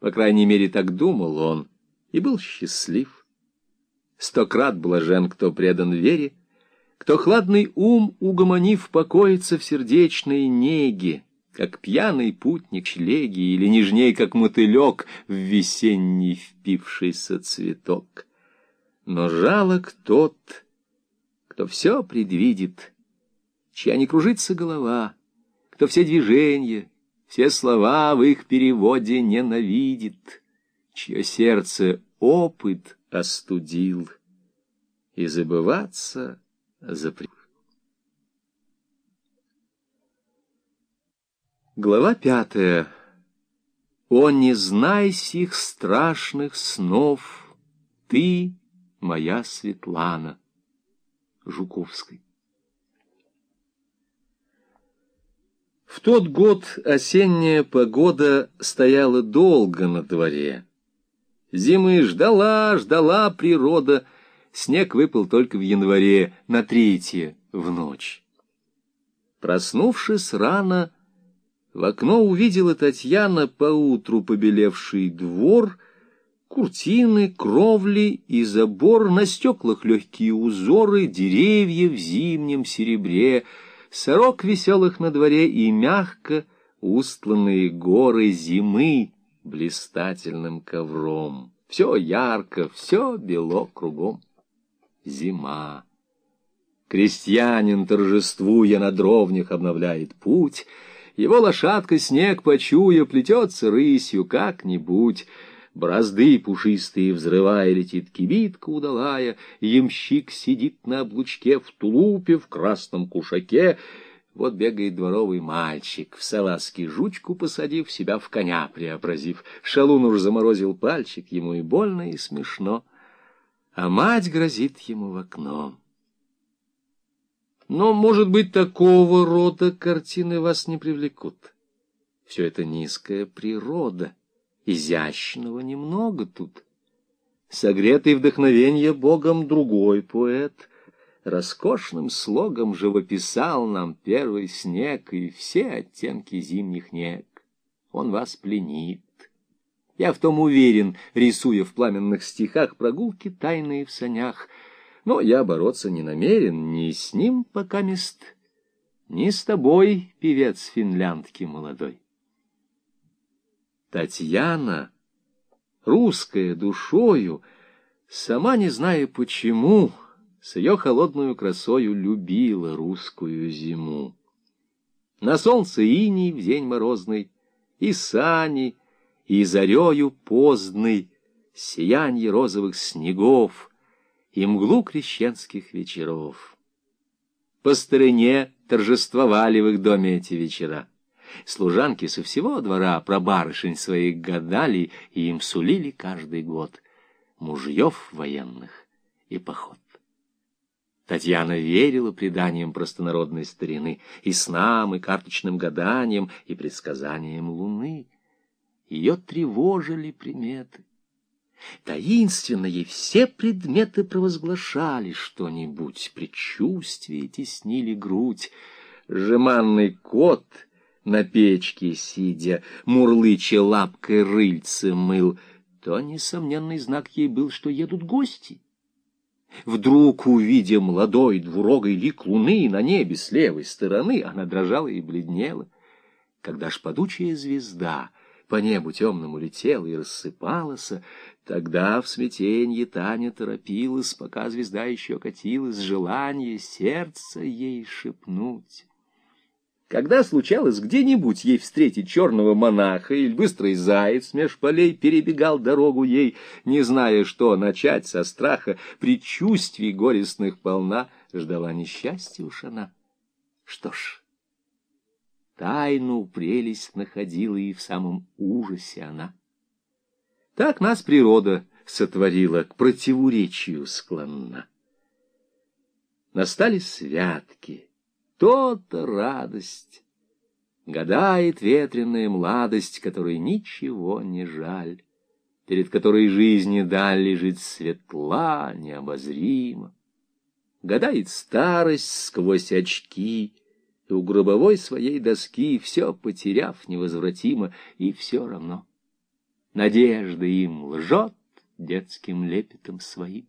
По крайней мере, так думал он, и был счастлив. Стократ блажен, кто предан вере, кто хладный ум, угомонив, покоится в сердечной неге, как пьяный путник шлеги или нежней, как мотылек в весенний впившийся цветок. Но жалок тот, кто все предвидит, чья не кружится голова, кто все движения, все слова в их переводе ненавидит, чье сердце опыт остудил, и забываться запрет. Глава пятая. О, не знай сих страшных снов, ты, моя Светлана. Жуковской. В тот год осенняя погода стояла долго на дворе. Зимы ждала, ждала природа. Снег выпал только в январе, на третье, в ночь. Проснувшись рано, в окно увидела Татьяна поутру побелевший двор, куртины, кровли и забор, на стеклах легкие узоры, деревья в зимнем серебре — сорок веселых на дворе и мягко устланные горы зимы блистательным ковром. Все ярко, все бело кругом. Зима. Крестьянин, торжествуя на дровнях, обновляет путь. Его лошадка, снег почуя, плетется рысью как-нибудь — Бразды пушистые взрывая летит кибитка удалая, Ямщик сидит на облучке в тулупе, в красном кушаке. Вот бегает дворовый мальчик, в салазки жучку посадив, себя в коня преобразив. Шалун уж заморозил пальчик, ему и больно, и смешно, а мать грозит ему в окно. Но, может быть, такого рода картины вас не привлекут. Все это низкая природа изящного немного тут. Согретый вдохновенье Богом другой поэт роскошным слогом живописал нам первый снег и все оттенки зимних нег. Он вас пленит. Я в том уверен, рисуя в пламенных стихах прогулки тайные в санях. Но я бороться не намерен ни с ним пока мест, ни с тобой, певец финляндки молодой. Татьяна, русская душою, сама не зная почему, с ее холодную красою любила русскую зиму. На солнце иней в день морозный, и сани, и зарею поздной, сиянье розовых снегов и мглу крещенских вечеров. По старине торжествовали в их доме эти вечера. Служанки со всего двора про барышень своих гадали и им сулили каждый год мужьев военных и поход. Татьяна верила преданиям простонародной старины, и снам, и карточным гаданиям, и предсказаниям луны. Ее тревожили приметы. Таинственно ей все предметы провозглашали что-нибудь, предчувствия теснили грудь. Жеманный кот — на печке сидя, мурлыча лапкой рыльце мыл, то несомненный знак ей был, что едут гости. Вдруг, увидя молодой двурогой лик луны на небе с левой стороны, она дрожала и бледнела. Когда ж падучая звезда по небу темному летела и рассыпалась, тогда в смятенье Таня торопилась, пока звезда еще катилась, желание сердца ей шепнуть. Когда случалось где-нибудь ей встретить черного монаха или быстрый заяц меж полей перебегал дорогу ей, не зная, что начать со страха, предчувствий горестных полна, ждала несчастья уж она. Что ж, тайну прелесть находила и в самом ужасе она. Так нас природа сотворила, к противоречию склонна. Настали святки — то-то радость. Гадает ветреная младость, которой ничего не жаль, перед которой жизни даль лежит светла, необозрима. Гадает старость сквозь очки, и у гробовой своей доски, все потеряв невозвратимо, и все равно. надежда им лжет детским лепетом своим.